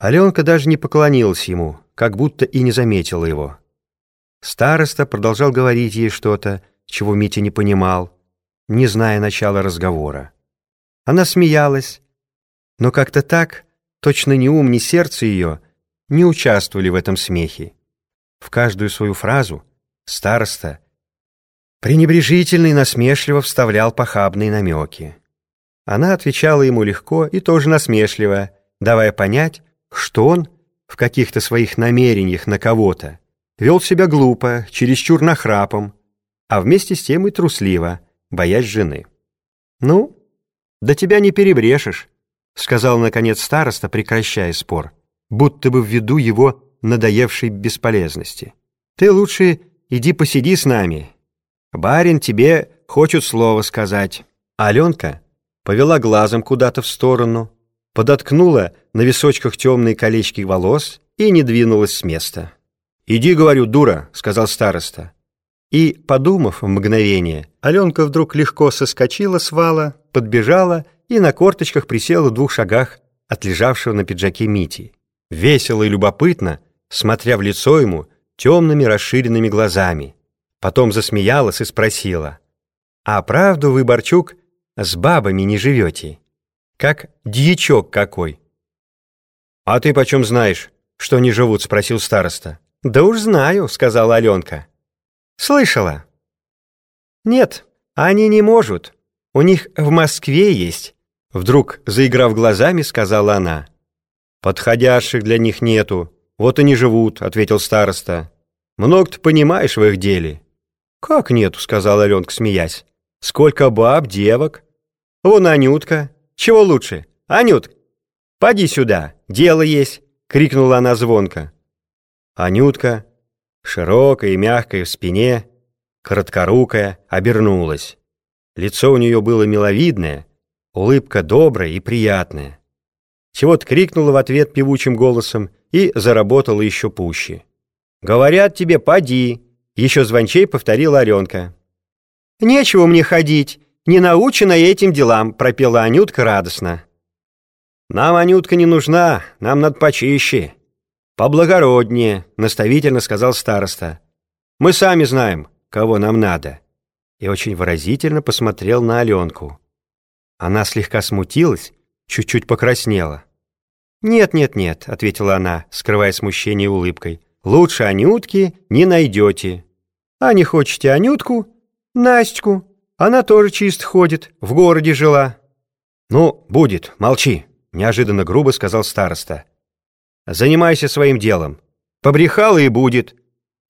Аленка даже не поклонилась ему, как будто и не заметила его. Староста продолжал говорить ей что-то, чего Митя не понимал, не зная начала разговора. Она смеялась, но как-то так, точно ни ум, ни сердце ее не участвовали в этом смехе. В каждую свою фразу староста пренебрежительно и насмешливо вставлял похабные намеки. Она отвечала ему легко и тоже насмешливо, давая понять, что он в каких-то своих намерениях на кого-то вел себя глупо, чересчур нахрапом, а вместе с тем и трусливо, боясь жены. «Ну, да тебя не перебрешешь», — сказал, наконец, староста, прекращая спор, будто бы ввиду его надоевшей бесполезности. «Ты лучше иди посиди с нами. Барин тебе хочет слово сказать». Аленка повела глазом куда-то в сторону, подоткнула на височках темные колечки волос и не двинулась с места. «Иди, говорю, дура», — сказал староста. И, подумав в мгновение, Аленка вдруг легко соскочила с вала, подбежала и на корточках присела в двух шагах от лежавшего на пиджаке Мити. Весело и любопытно, смотря в лицо ему темными расширенными глазами. Потом засмеялась и спросила, «А правду вы, Борчук, с бабами не живете?» Как дьячок какой. «А ты почем знаешь, что они живут?» — спросил староста. «Да уж знаю», — сказала Аленка. «Слышала?» «Нет, они не могут. У них в Москве есть», — вдруг, заиграв глазами, сказала она. «Подходящих для них нету, вот они живут», — ответил староста. «Много ты понимаешь в их деле». «Как нету?» — сказала Аленка, смеясь. «Сколько баб, девок. Вон Анютка, чего лучше? Анют, поди сюда, дело есть!» — крикнула она звонко. Анютка, широкая и мягкая в спине, короткорукая, обернулась. Лицо у нее было миловидное, улыбка добрая и приятная. Чего-то крикнула в ответ певучим голосом и заработала еще пуще. «Говорят тебе, поди!» — еще звончей повторила Оренка. «Нечего мне ходить!» Не научена этим делам», — пропела Анютка радостно. «Нам Анютка не нужна, нам надо почище, поблагороднее», — наставительно сказал староста. «Мы сами знаем, кого нам надо». И очень выразительно посмотрел на Аленку. Она слегка смутилась, чуть-чуть покраснела. «Нет, нет, нет», — ответила она, скрывая смущение улыбкой. «Лучше Анютки не найдете. А не хочете Анютку? Настю. Она тоже чист ходит, в городе жила». «Ну, будет, молчи», — неожиданно грубо сказал староста. «Занимайся своим делом. Побрехала и будет.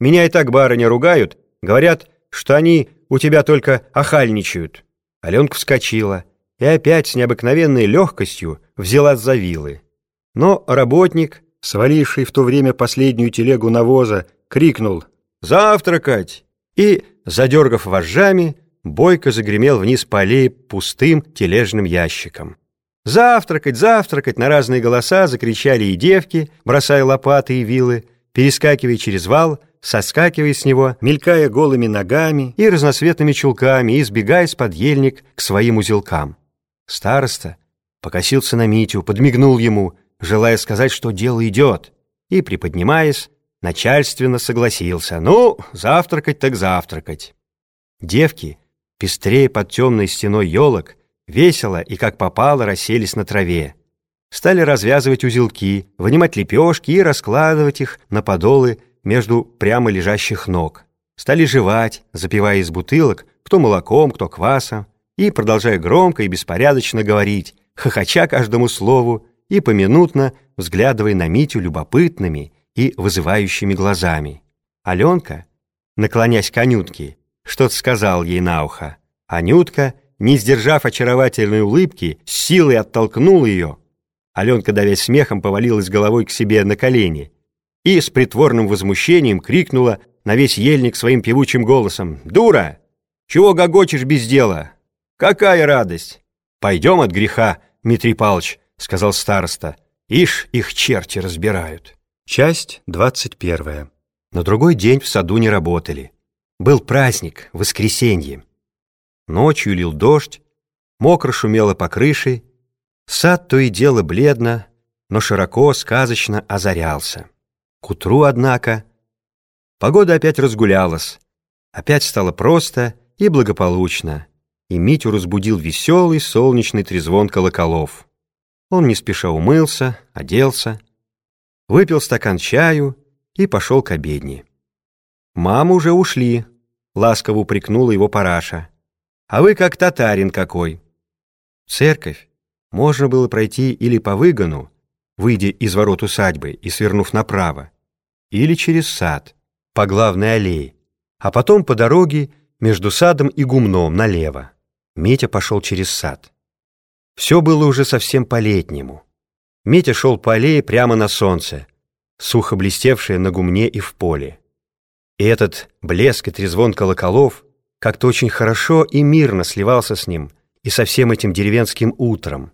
Меня и так барыня ругают, говорят, что они у тебя только охальничают». Аленка вскочила и опять с необыкновенной легкостью взялась за вилы. Но работник, сваливший в то время последнюю телегу навоза, крикнул «Завтракать!» и, задергав вожжами, бойко загремел вниз по аллее пустым тележным ящиком. «Завтракать, завтракать!» на разные голоса закричали и девки, бросая лопаты и вилы, перескакивая через вал, соскакивая с него, мелькая голыми ногами и разноцветными чулками и сбегая с подъельник к своим узелкам. Староста покосился на Митю, подмигнул ему, желая сказать, что дело идет, и, приподнимаясь, начальственно согласился. «Ну, завтракать так завтракать». Девки пестрее под темной стеной елок, весело и как попало расселись на траве. Стали развязывать узелки, вынимать лепешки и раскладывать их на подолы между прямо лежащих ног. Стали жевать, запивая из бутылок, кто молоком, кто квасом, и продолжая громко и беспорядочно говорить, хохоча каждому слову и поминутно взглядывая на Митю любопытными и вызывающими глазами. Аленка, наклонясь к Анютке, что-то сказал ей на ухо. Анютка, не сдержав очаровательной улыбки, с силой оттолкнул ее. Аленка, давясь смехом, повалилась головой к себе на колени и с притворным возмущением крикнула на весь ельник своим певучим голосом. «Дура! Чего гогочешь без дела? Какая радость!» «Пойдем от греха, Дмитрий Павлович», — сказал староста. «Ишь, их черти разбирают». Часть двадцать первая. На другой день в саду не работали. Был праздник, воскресенье. Ночью лил дождь, мокро шумело по крыше, сад то и дело бледно, но широко, сказочно озарялся. К утру, однако, погода опять разгулялась, опять стало просто и благополучно, и Митю разбудил веселый солнечный трезвон колоколов. Он не спеша умылся, оделся, выпил стакан чаю и пошел к обедне. «Мамы уже ушли», — ласково упрекнула его параша. «А вы как татарин какой». Церковь можно было пройти или по выгону, выйдя из ворот усадьбы и свернув направо, или через сад, по главной аллее, а потом по дороге между садом и гумном налево. Митя пошел через сад. Все было уже совсем по-летнему. Митя шел по аллее прямо на солнце, сухо блестевшее на гумне и в поле. И этот блеск и трезвон колоколов как-то очень хорошо и мирно сливался с ним и со всем этим деревенским утром.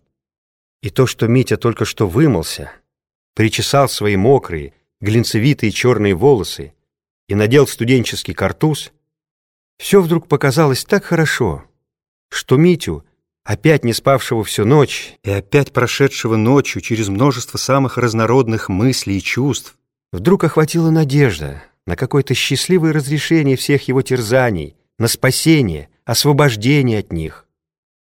И то, что Митя только что вымылся, причесал свои мокрые, глинцевитые черные волосы и надел студенческий картуз, все вдруг показалось так хорошо, что Митю, опять не спавшего всю ночь и опять прошедшего ночью через множество самых разнородных мыслей и чувств, вдруг охватила надежда на какое-то счастливое разрешение всех его терзаний, на спасение, освобождение от них.